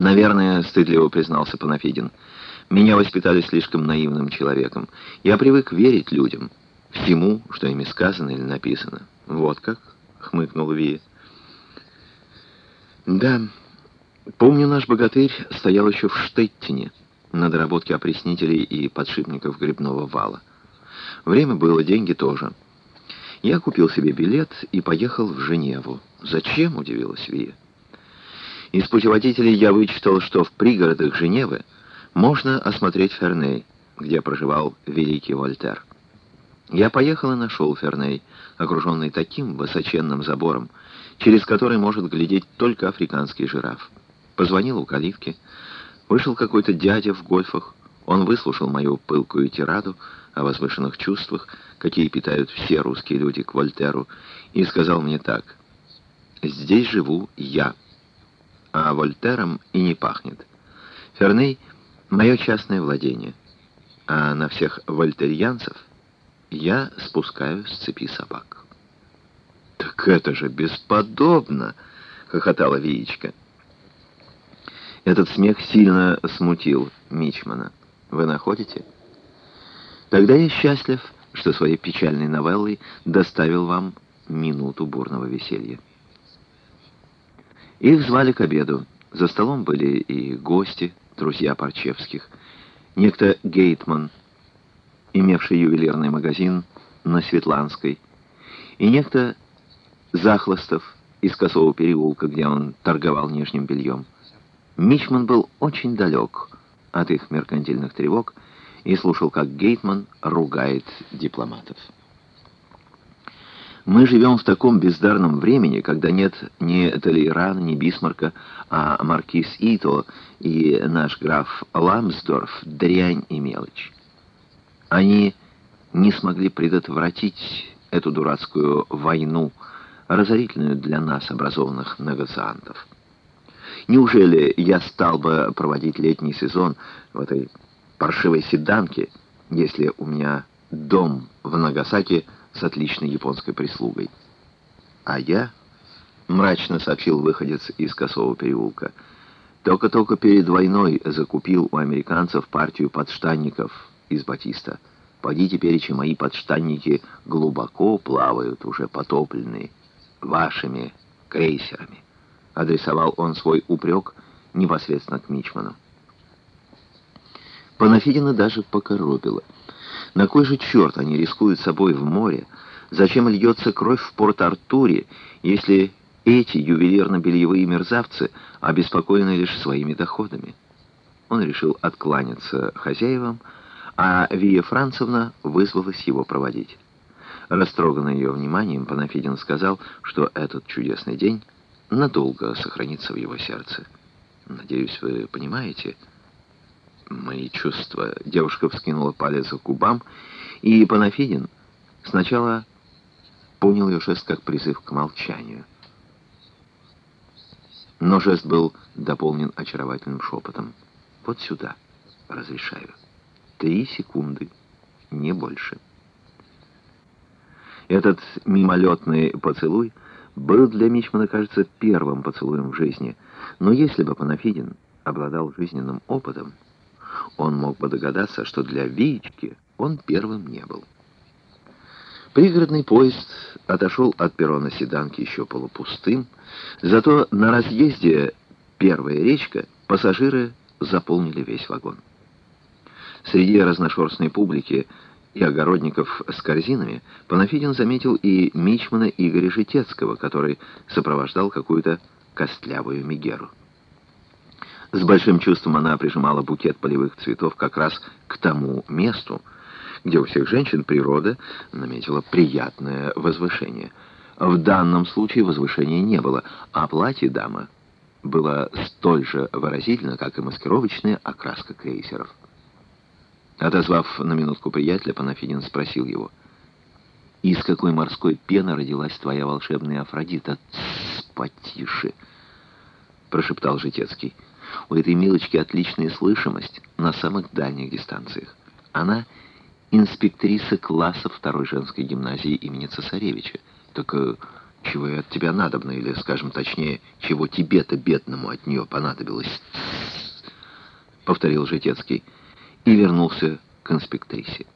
«Наверное, — стыдливо признался Панафидин, — меня воспитали слишком наивным человеком. Я привык верить людям, всему, что ими сказано или написано». «Вот как?» — хмыкнул Вия. «Да, помню, наш богатырь стоял еще в Штеттине на доработке опреснителей и подшипников грибного вала. Время было, деньги тоже. Я купил себе билет и поехал в Женеву. Зачем?» — удивилась Вия. Из путеводителей я вычитал, что в пригородах Женевы можно осмотреть Ферней, где проживал великий Вольтер. Я поехал и нашел Ферней, окруженный таким высоченным забором, через который может глядеть только африканский жираф. Позвонил у калитки. Вышел какой-то дядя в гольфах. Он выслушал мою пылкую тираду о возвышенных чувствах, какие питают все русские люди к Вольтеру, и сказал мне так. «Здесь живу я» а Вольтером и не пахнет. Ферней — мое частное владение, а на всех вольтерьянцев я спускаю с цепи собак. «Так это же бесподобно!» — хохотала Виечка. Этот смех сильно смутил Мичмана. «Вы находите?» «Тогда я счастлив, что своей печальной новеллой доставил вам минуту бурного веселья». Их звали к обеду. За столом были и гости, друзья Парчевских. Некто Гейтман, имевший ювелирный магазин на Светланской, и некто Захлостов из Косового переулка, где он торговал нижним бельем. Мичман был очень далек от их меркантильных тревог и слушал, как Гейтман ругает дипломатов. Мы живем в таком бездарном времени, когда нет ни Толейрана, ни Бисмарка, а маркиз Ито и наш граф Ламсдорф — дрянь и мелочь. Они не смогли предотвратить эту дурацкую войну, разорительную для нас, образованных негациантов. Неужели я стал бы проводить летний сезон в этой паршивой седанке, если у меня дом в Нагасаки — с отличной японской прислугой. А я, мрачно сообщил выходец из Косового переулка, только-только перед войной закупил у американцев партию подштанников из батиста. Поди теперь, и мои подштанники глубоко плавают, уже потопленные, вашими крейсерами. Адресовал он свой упрек непосредственно к Мичману. Панафидина даже покоробила — на кой же черт они рискуют собой в море? Зачем льется кровь в Порт-Артуре, если эти ювелирно-бельевые мерзавцы обеспокоены лишь своими доходами? Он решил откланяться хозяевам, а Вия Францевна вызвалась его проводить. Растроганный ее вниманием, Панафидин сказал, что этот чудесный день надолго сохранится в его сердце. «Надеюсь, вы понимаете...» мои чувства. Девушка вскинула палец к губам, и Панафидин сначала понял ее жест как призыв к молчанию. Но жест был дополнен очаровательным шепотом. «Вот сюда, разрешаю. Три секунды, не больше». Этот мимолетный поцелуй был для Мичмана, кажется, первым поцелуем в жизни. Но если бы Панафидин обладал жизненным опытом, он мог бы догадаться, что для Виечки он первым не был. Пригородный поезд отошел от перрона седанки еще полупустым, зато на разъезде «Первая речка» пассажиры заполнили весь вагон. Среди разношерстной публики и огородников с корзинами Панафидин заметил и мичмана Игоря Житецкого, который сопровождал какую-то костлявую мигеру. С большим чувством она прижимала букет полевых цветов как раз к тому месту, где у всех женщин природа наметила приятное возвышение. В данном случае возвышения не было, а платье дамы было столь же выразительно, как и маскировочная окраска крейсеров. Отозвав на минутку приятеля, Панафидин спросил его, «Из какой морской пены родилась твоя волшебная Афродита?» «Тссс, потише!» — прошептал Житецкий. У этой милочки отличная слышимость на самых дальних дистанциях. Она инспектриса класса второй женской гимназии имени Цесаревича. Так э, чего ей от тебя надобно, или, скажем точнее, чего тебе-то, бедному, от нее понадобилось, — повторил Житецкий и вернулся к инспектрисе.